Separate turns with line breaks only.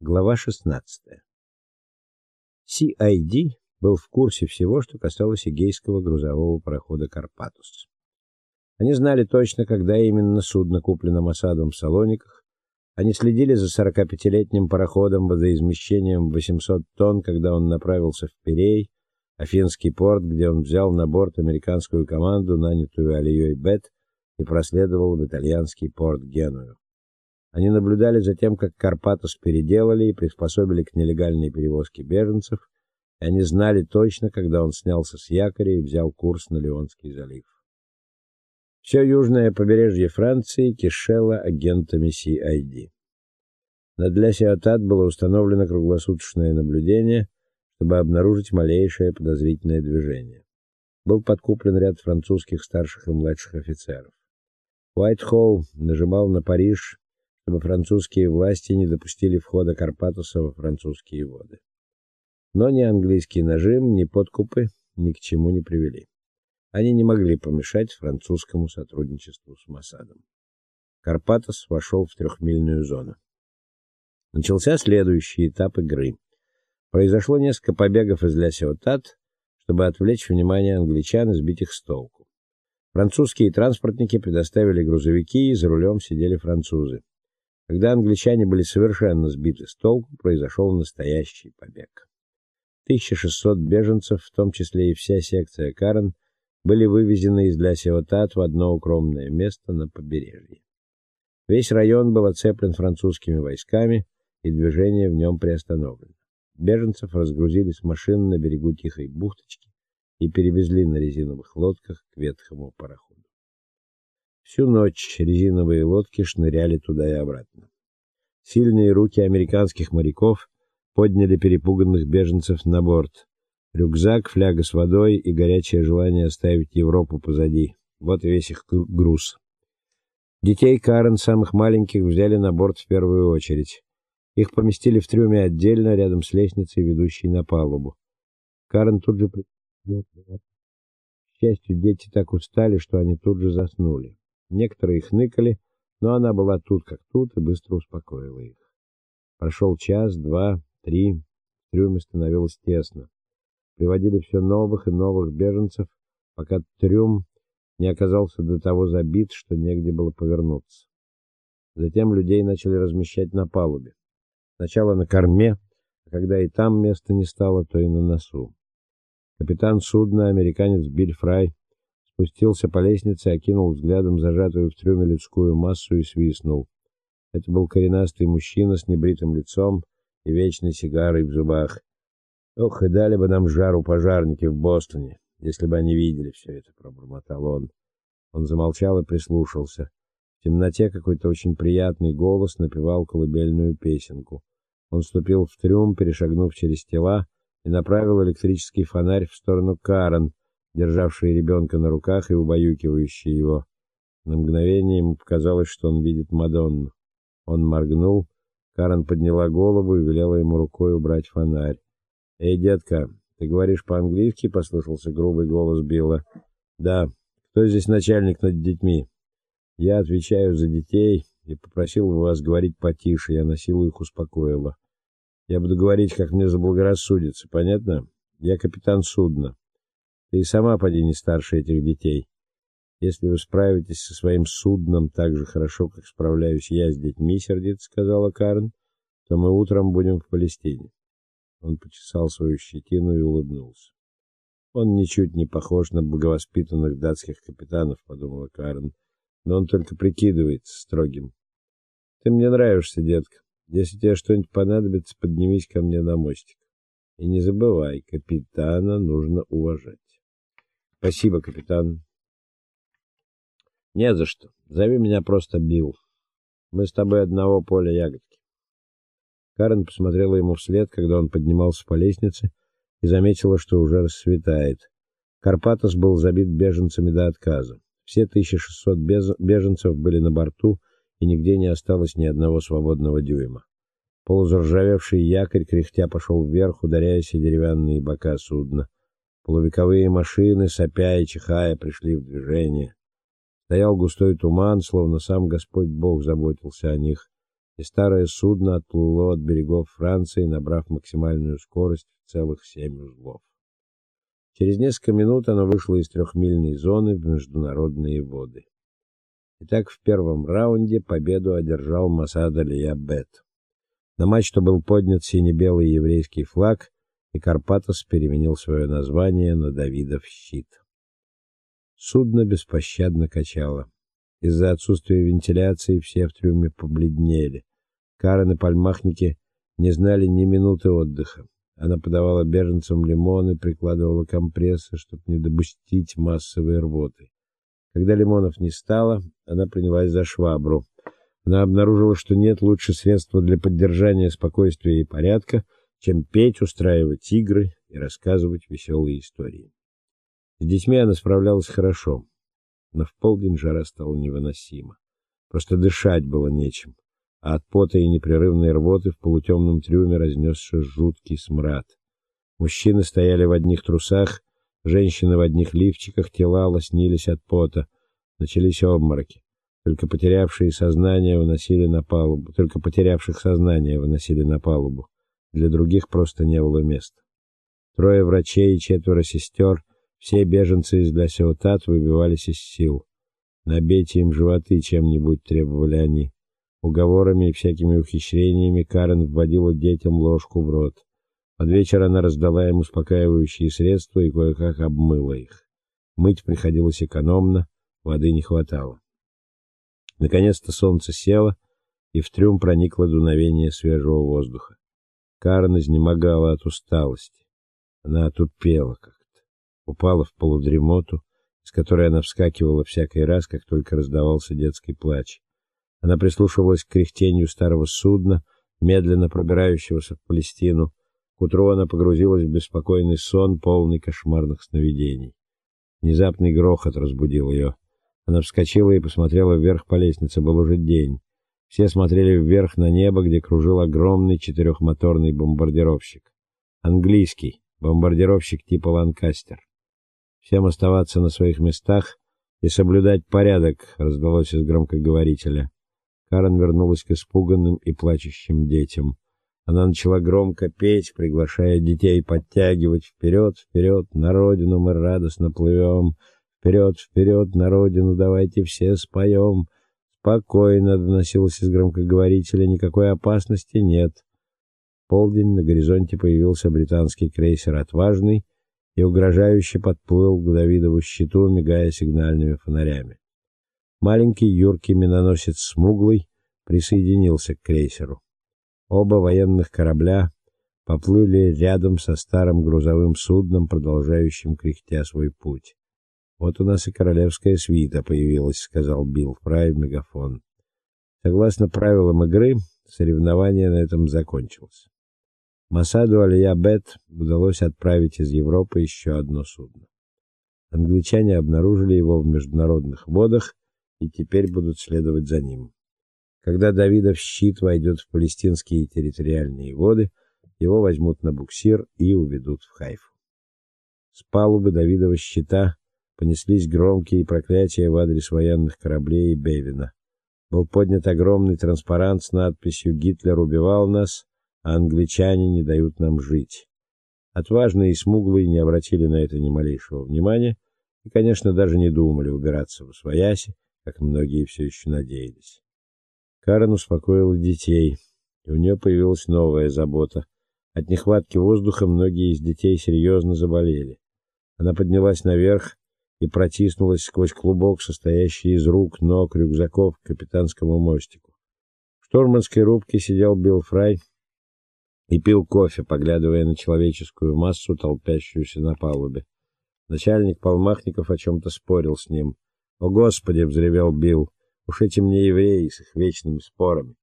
Глава 16. CID был в курсе всего, что касалось эгейского грузового парохода Карпатус. Они знали точно, когда именно судно куплено Масадом в Салониках. Они следили за 45-летним пароходом водоизмещением 800 тонн, когда он направился в Пирей, Афинский порт, где он взял на борт американскую команду, нанятую Алией Бет, и проследовал в итальянский порт Геную. Они наблюдали за тем, как Карпатос переделали и приспособили к нелегальной перевозке беженцев, и они знали точно, когда он снялся с якоря и взял курс на Леонский залив. Все южное побережье Франции кишело агентами CID. Над Ля-Сиотат было установлено круглосуточное наблюдение, чтобы обнаружить малейшее подозрительное движение. Был подкуплен ряд французских старших и младших офицеров. Уайтхолл нажимал на Париж чтобы французские власти не допустили входа Карпатуса во французские воды. Но ни английский нажим, ни подкупы ни к чему не привели. Они не могли помешать французскому сотрудничеству с Моссадом. Карпатос вошел в трехмильную зону. Начался следующий этап игры. Произошло несколько побегов из Ля-Сиотат, чтобы отвлечь внимание англичан и сбить их с толку. Французские транспортники предоставили грузовики, и за рулем сидели французы. Когда англичане были совершенно сбиты с толку, произошел настоящий побег. 1600 беженцев, в том числе и вся секция Карен, были вывезены из Ля-Сиотат в одно укромное место на побережье. Весь район был оцеплен французскими войсками, и движение в нем приостановлено. Беженцев разгрузили с машин на берегу Тихой бухточки и перевезли на резиновых лодках к ветхому пароходу. Всю ночь резиновые лодки шныряли туда и обратно. Сильные руки американских моряков подняли перепуганных беженцев на борт. Рюкзак, фляга с водой и горячее желание оставить Европу позади. Вот весь их груз. Детей Карен, самых маленьких, взяли на борт в первую очередь. Их поместили в трюме отдельно, рядом с лестницей, ведущей на палубу. Карен тут же... К счастью, дети так устали, что они тут же заснули. Некоторые хныкали, но она была тут как тут и быстро успокоила их. Прошел час, два, три, в трюме становилось тесно. Приводили все новых и новых беженцев, пока трюм не оказался до того забит, что негде было повернуться. Затем людей начали размещать на палубе. Сначала на корме, а когда и там места не стало, то и на носу. Капитан судна, американец Билл Фрай, спустился по лестнице, окинул взглядом зажатую в трюме людскую массу и свистнул. Это был коренастый мужчина с небритым лицом и вечной сигарой в зубах. Ох, и дали бы нам жару пожарники в Бостоне, если бы они видели все это, пробормотал он. Он замолчал и прислушался. В темноте какой-то очень приятный голос напевал колыбельную песенку. Он вступил в трюм, перешагнув через тела, и направил электрический фонарь в сторону Карен, державшие ребенка на руках и убаюкивающие его. На мгновение ему показалось, что он видит Мадонну. Он моргнул, Карен подняла голову и велела ему рукой убрать фонарь. "Эй, детка, ты говоришь по-английски?" послышался грубый голос Билла. "Да. Кто здесь начальник над детьми?" "Я отвечаю за детей и попросил вас говорить потише, я на силу их успокоила. Я буду говорить, как мне заблагорассудится, понятно? Я капитан судна. Ты и сама поди не старше этих детей. Если вы справитесь со своим судном так же хорошо, как справляюсь я с детьми, сердито сказала Карен, то мы утром будем в Палестине. Он почесал свою щетину и улыбнулся. Он ничуть не похож на благовоспитанных датских капитанов, подумала Карен, но он только прикидывается строгим. Ты мне нравишься, детка. Если тебе что-нибудь понадобится, поднимись ко мне на мостик. И не забывай, капитана нужно уважать. Спасибо, капитан. Не за что. Зови меня просто Билл. Мы с тобой одного поля ягодки. Карен посмотрела ему вслед, когда он поднимался по лестнице, и заметила, что уже рассветает. Карпатос был забит беженцами до отказа. Все 1600 беженцев были на борту, и нигде не осталось ни одного свободного дюйма. Полузаржавевший якорь кряхтя пошел вверх, ударяясь о деревянные бока судна. Полувековые машины, сопя и чихая, пришли в движение. Стоял густой туман, словно сам Господь Бог заботился о них. и старое судно отплыло от берегов Франции, набрав максимальную скорость в целых семь узлов. Через несколько минут оно вышло из трехмильной зоны в международные воды. Итак, в первом раунде победу одержал Масад Алия-Бет. На мачту был поднят сине-белый еврейский флаг, и Карпатос переменил свое название на Давидов щит. Судно беспощадно качало. Из-за отсутствия вентиляции все в трюме побледнели. Карен и пальмахники не знали ни минуты отдыха. Она подавала беженцам лимоны, прикладывала компрессы, чтобы не допустить массовой рвоты. Когда лимонов не стало, она принялась за швабру. Она обнаружила, что нет лучше средства для поддержания спокойствия и порядка, чем петь, устраивать игры и рассказывать веселые истории. С детьми она справлялась хорошо, но в полдень жара стала невыносима. Просто дышать было нечем а от пота и непрерывной рвоты в полутемном трюме разнесся жуткий смрад. Мужчины стояли в одних трусах, женщины в одних лифчиках, тела лоснились от пота. Начались обмороки. Только потерявшие сознание выносили на палубу, только потерявших сознание выносили на палубу. Для других просто не было места. Трое врачей и четверо сестер, все беженцы из Ля-Сеутат выбивались из сил. Набейте им животы чем-нибудь, требовали они. Уговорами и всякими ухищрениями Карен вводила детям ложку в рот. Под вечер она раздала им успокаивающие средства и кое-как обмыла их. Мыть приходилось экономно, воды не хватало. Наконец-то солнце село, и в трюм проникло дуновение свежего воздуха. Карен изнемогала от усталости. Она отупела как-то, упала в полудремоту, из которой она вскакивала всякий раз, как только раздавался детский плач. Она прислушивалась к кряхтению старого судна, медленно пробирающегося в Палестину. К утру она погрузилась в беспокойный сон, полный кошмарных сновидений. Внезапный грохот разбудил ее. Она вскочила и посмотрела вверх по лестнице. Был уже день. Все смотрели вверх на небо, где кружил огромный четырехмоторный бомбардировщик. Английский бомбардировщик типа Ланкастер. Всем оставаться на своих местах и соблюдать порядок, раздалось из громкоговорителя. Карен вернулась к испуганным и плачущим детям. Она начала громко петь, приглашая детей подтягивать вперед, вперед, на родину мы радостно плывем. Вперед, вперед, на родину давайте все споем. Спокойно доносилось из громкоговорителя, никакой опасности нет. Полдень на горизонте появился британский крейсер Отважный и угрожающе подплыл к Давидову щиту, мигая сигнальными фонарями. Маленький юркий миноносец Смуглый присоединился к крейсеру. Оба военных корабля поплыли рядом со старым грузовым судном, продолжающим кряхтя свой путь. Вот у нас и королевская свита появилась, сказал Билл Фрай в мегафон. Согласно правилам игры, соревнование на этом закончилось. Масаду Алия-Бет удалось отправить из Европы еще одно судно. Англичане обнаружили его в международных водах и теперь будут следовать за ним. Когда Давидов щит войдет в палестинские территориальные воды, его возьмут на буксир и уведут в Хайфу. С палубы Давидова щита понеслись громкие проклятия в адрес военных кораблей Бевина. Был поднят огромный транспарант с надписью «Гитлер убивал нас, а англичане не дают нам жить». Отважные и смуглые не обратили на это ни малейшего внимания и, конечно, даже не думали убираться в свояси, как многие все еще надеялись. Карен успокоила детей, и у нее появилась новая забота. От нехватки воздуха многие из детей серьезно заболели. Она поднялась наверх и протиснулась сквозь клубок, состоящий из рук, ног, рюкзаков к капитанскому мостику. В штурманской рубке сидел Билл Фрай и пил кофе, поглядывая на человеческую массу, толпящуюся на палубе. Начальник Полмахников о чем то спорил с ним. "О, господи", взревел Билл. "Уж эти мне евреи с их вечными спорами.